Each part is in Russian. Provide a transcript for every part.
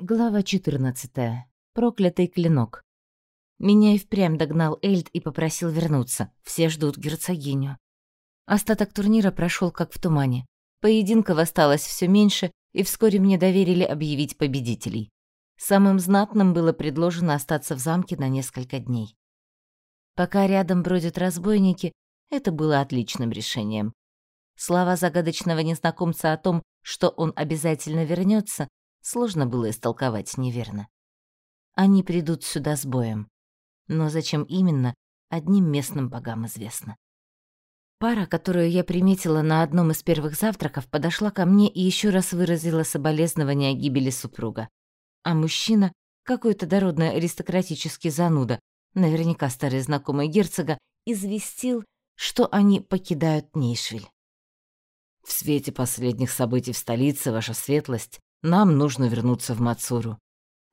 Глава 14. Проклятый клинок. Меня и впрямь догнал Эльд и попросил вернуться. Все ждут герцогиню. Остаток турнира прошел как в тумане. Поединков осталось все меньше, и вскоре мне доверили объявить победителей. Самым знатным было предложено остаться в замке на несколько дней. Пока рядом бродят разбойники, это было отличным решением. Слова загадочного незнакомца о том, что он обязательно вернется, сложно было истолковать неверно. Они придут сюда с боем. Но зачем именно, одним местным богам известно. Пара, которую я приметила на одном из первых завтраков, подошла ко мне и еще раз выразила соболезнование о гибели супруга. А мужчина, какой-то дородный аристократический зануда, наверняка старый знакомый герцога, известил, что они покидают Нейшвиль. В свете последних событий в столице, ваша светлость, нам нужно вернуться в Мацуру.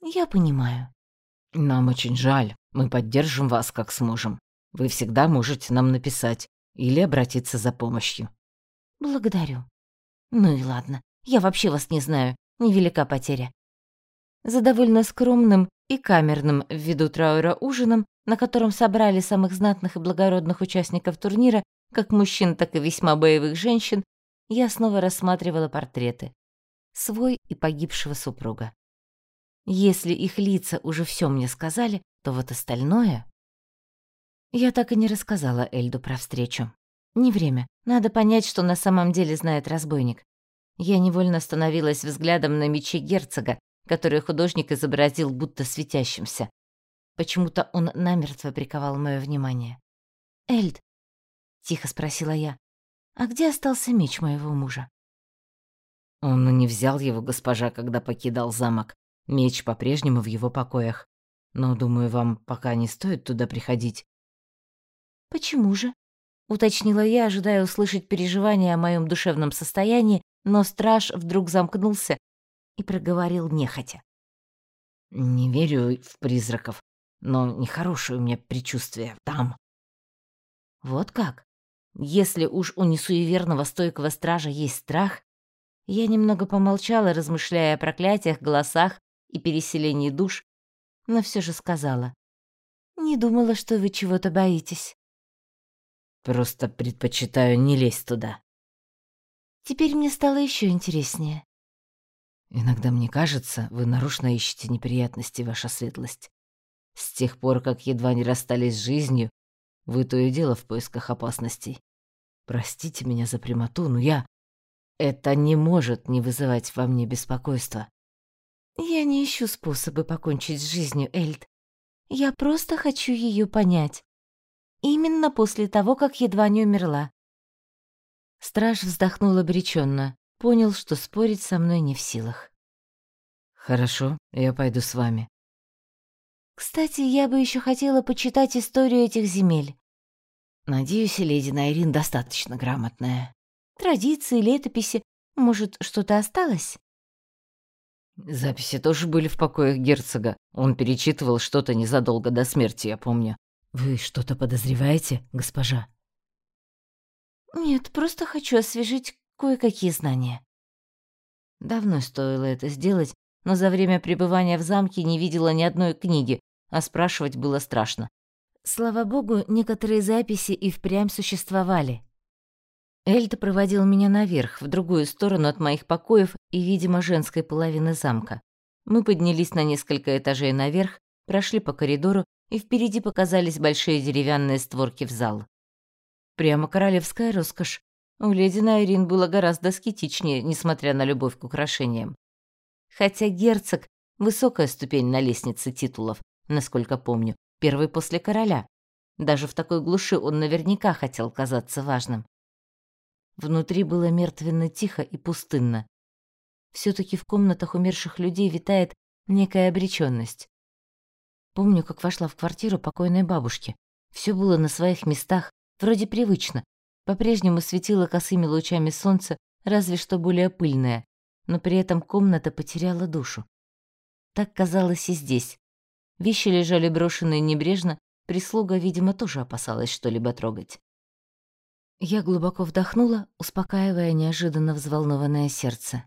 Я понимаю. Нам очень жаль. Мы поддержим вас как сможем. Вы всегда можете нам написать или обратиться за помощью. Благодарю. Ну и ладно. Я вообще вас не знаю. Невелика потеря. За довольно скромным и камерным ввиду траура ужином, на котором собрали самых знатных и благородных участников турнира, как мужчин, так и весьма боевых женщин, я снова рассматривала портреты свой и погибшего супруга. Если их лица уже все мне сказали, то вот остальное... Я так и не рассказала Эльду про встречу. Не время. Надо понять, что на самом деле знает разбойник. Я невольно остановилась взглядом на мече герцога, который художник изобразил будто светящимся. Почему-то он намертво приковал мое внимание. «Эльд», — тихо спросила я, — «а где остался меч моего мужа?» Он не взял его, госпожа, когда покидал замок. Меч по-прежнему в его покоях. Но, думаю, вам пока не стоит туда приходить. Почему же? Уточнила я, ожидая услышать переживания о моем душевном состоянии, но страж вдруг замкнулся и проговорил нехотя. Не верю в призраков, но нехорошее у меня предчувствие там. Вот как? Если уж у несуеверного стойкого стража есть страх, я немного помолчала, размышляя о проклятиях, голосах и переселении душ, но все же сказала. «Не думала, что вы чего-то боитесь». «Просто предпочитаю не лезть туда». Теперь мне стало еще интереснее. «Иногда мне кажется, вы нарочно ищете неприятности, ваша светлость. С тех пор, как едва не расстались с жизнью, вы то и дело в поисках опасностей. Простите меня за прямоту, но я это не может не вызывать во мне беспокойства. Я не ищу способы покончить с жизнью, Эльд. Я просто хочу ее понять. Именно после того, как едва не умерла. Страж вздохнул обреченно, понял, что спорить со мной не в силах. Хорошо, я пойду с вами. Кстати, я бы еще хотела почитать историю этих земель. Надеюсь, леди Найрин достаточно грамотная. Традиции, летописи. Может, что-то осталось?» Записи тоже были в покоях герцога. Он перечитывал что-то незадолго до смерти, я помню. Вы что-то подозреваете, госпожа? Нет, просто хочу освежить кое-какие знания. Давно стоило это сделать, но за время пребывания в замке не видела ни одной книги, а спрашивать было страшно. Слава богу, некоторые записи и впрямь существовали, Эльта проводил меня наверх, в другую сторону от моих покоев и, видимо, женской половины замка. Мы поднялись на несколько этажей наверх, прошли по коридору, и впереди показались большие деревянные створки в зал. Прямо королевская роскошь. У леди Найрин было гораздо аскетичнее, несмотря на любовь к украшениям. Хотя герцог — высокая ступень на лестнице титулов, насколько помню, первый после короля. Даже в такой глуши он наверняка хотел казаться важным. Внутри было мертвенно тихо и пустынно. все таки в комнатах умерших людей витает некая обречённость. Помню, как вошла в квартиру покойной бабушки. Все было на своих местах, вроде привычно. По-прежнему светило косыми лучами солнца, разве что более пыльное, но при этом комната потеряла душу. Так казалось и здесь. Вещи лежали брошенные небрежно, прислуга, видимо, тоже опасалась что-либо трогать. Я глубоко вдохнула, успокаивая неожиданно взволнованное сердце.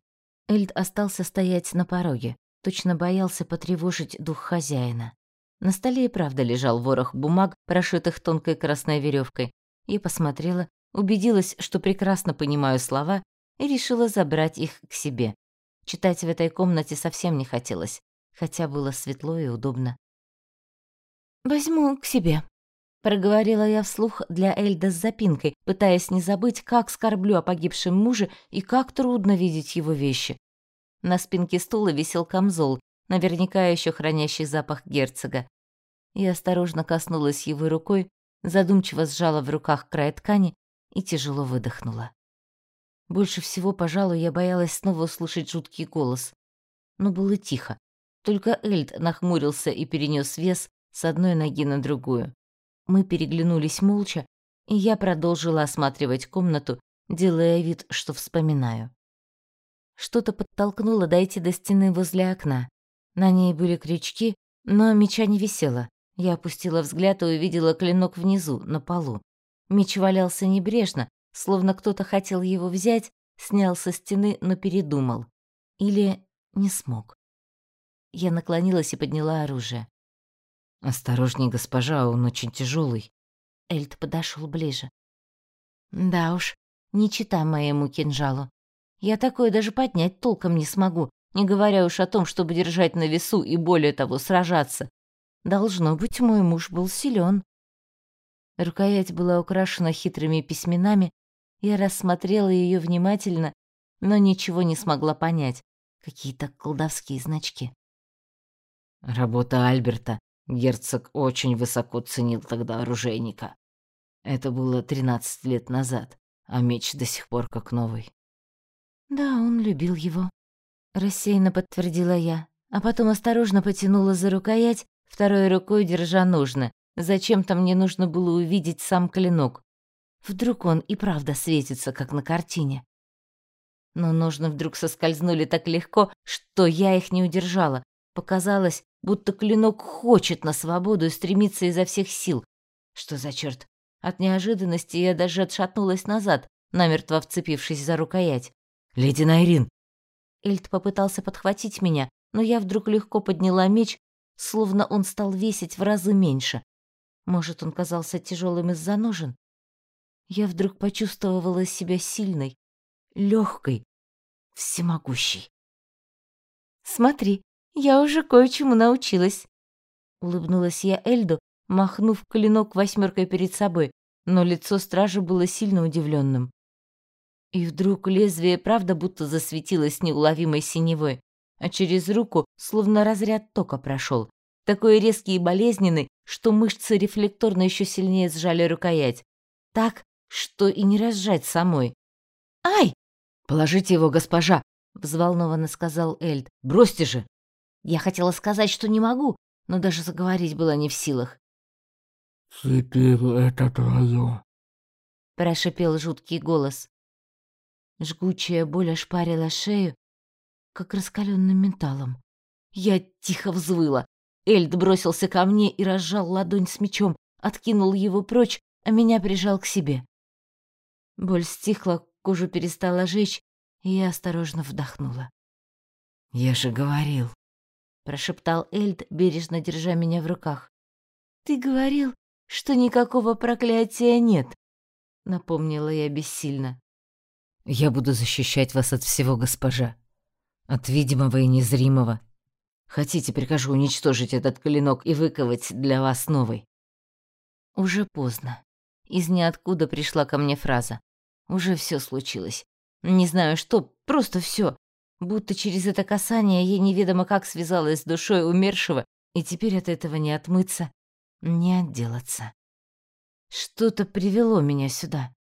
Эльд остался стоять на пороге. Точно боялся потревожить дух хозяина. На столе и правда лежал ворох бумаг, прошитых тонкой красной веревкой. Я посмотрела, убедилась, что прекрасно понимаю слова, и решила забрать их к себе. Читать в этой комнате совсем не хотелось, хотя было светло и удобно. «Возьму к себе», — проговорила я вслух для Эльда с запинкой, пытаясь не забыть, как скорблю о погибшем муже и как трудно видеть его вещи. На спинке стула висел камзол, наверняка еще хранящий запах герцога. Я осторожно коснулась его рукой, задумчиво сжала в руках край ткани и тяжело выдохнула. Больше всего, пожалуй, я боялась снова услышать жуткий голос. Но было тихо. Только Эльд нахмурился и перенес вес с одной ноги на другую. Мы переглянулись молча, и я продолжила осматривать комнату, делая вид, что вспоминаю. Что-то подтолкнуло дойти до стены возле окна. На ней были крючки, но меча не висело. Я опустила взгляд и увидела клинок внизу, на полу. Меч валялся небрежно, словно кто-то хотел его взять, снял со стены, но передумал. Или не смог. Я наклонилась и подняла оружие. «Осторожней, госпожа, он очень тяжелый. Эльд подошел ближе. «Да уж, не чита моему кинжалу. Я такое даже поднять толком не смогу, не говоря уж о том, чтобы держать на весу и более того сражаться. Должно быть, мой муж был силен. Рукоять была украшена хитрыми письменами. Я рассмотрела ее внимательно, но ничего не смогла понять. Какие-то колдовские значки. Работа Альберта. Герцог очень высоко ценил тогда оружейника. Это было 13 лет назад, а меч до сих пор как новый. Да, он любил его. Рассеянно подтвердила я, а потом осторожно потянула за рукоять, второй рукой держа ножны. Зачем-то мне нужно было увидеть сам клинок. Вдруг он и правда светится, как на картине. Но ножны вдруг соскользнули так легко, что я их не удержала. Показалось, будто клинок хочет на свободу и стремится изо всех сил. Что за черт? От неожиданности я даже отшатнулась назад, намертво вцепившись за рукоять. «Леди Найрин!» Эльд попытался подхватить меня, но я вдруг легко подняла меч, словно он стал весить в разы меньше. Может, он казался тяжелым из-за ножен? Я вдруг почувствовала себя сильной, легкой, всемогущей. «Смотри, я уже кое-чему научилась», — улыбнулась я Эльду, махнув клинок восьмеркой перед собой, но лицо стража было сильно удивленным. И вдруг лезвие правда будто засветилось неуловимой синевой, а через руку словно разряд тока прошел, такой резкий и болезненный, что мышцы рефлекторно еще сильнее сжали рукоять. Так, что и не разжать самой. «Ай!» «Положите его, госпожа!» — взволнованно сказал Эльд. «Бросьте же!» Я хотела сказать, что не могу, но даже заговорить была не в силах. «Теперь это твое!» — прошипел жуткий голос. Жгучая боль ошпарила шею, как раскаленным металлом. Я тихо взвыла. Эльд бросился ко мне и разжал ладонь с мечом, откинул его прочь, а меня прижал к себе. Боль стихла, кожу перестала жечь, и я осторожно вдохнула. «Я же говорил», — прошептал Эльд, бережно держа меня в руках. «Ты говорил, что никакого проклятия нет», — напомнила я бессильно. Я буду защищать вас от всего, госпожа. От видимого и незримого. Хотите, прикажу уничтожить этот клинок и выковать для вас новый. Уже поздно. Из ниоткуда пришла ко мне фраза. Уже все случилось. Не знаю что, просто все. Будто через это касание я неведомо как связалась с душой умершего, и теперь от этого не отмыться, не отделаться. Что-то привело меня сюда.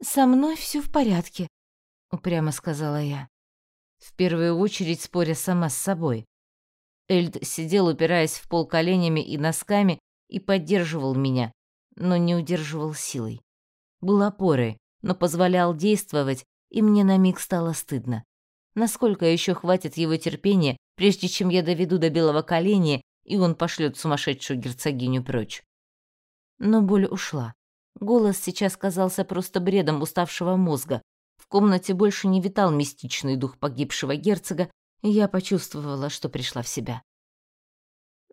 «Со мной все в порядке», — упрямо сказала я. В первую очередь споря сама с собой. Эльд сидел, упираясь в пол коленями и носками, и поддерживал меня, но не удерживал силой. Был опорой, но позволял действовать, и мне на миг стало стыдно. Насколько еще хватит его терпения, прежде чем я доведу до белого коленя, и он пошлет сумасшедшую герцогиню прочь? Но боль ушла. Голос сейчас казался просто бредом уставшего мозга. В комнате больше не витал мистичный дух погибшего герцога, Я почувствовала, что пришла в себя.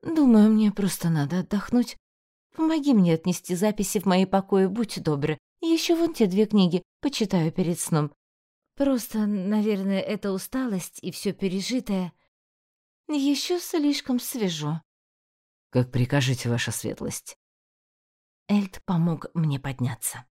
«Думаю, мне просто надо отдохнуть. Помоги мне отнести записи в мои покои, будь добры. Еще вон те две книги, почитаю перед сном. Просто, наверное, это усталость и все пережитое. Еще слишком свежо». «Как прикажете, ваша светлость». Эльд помог мне подняться.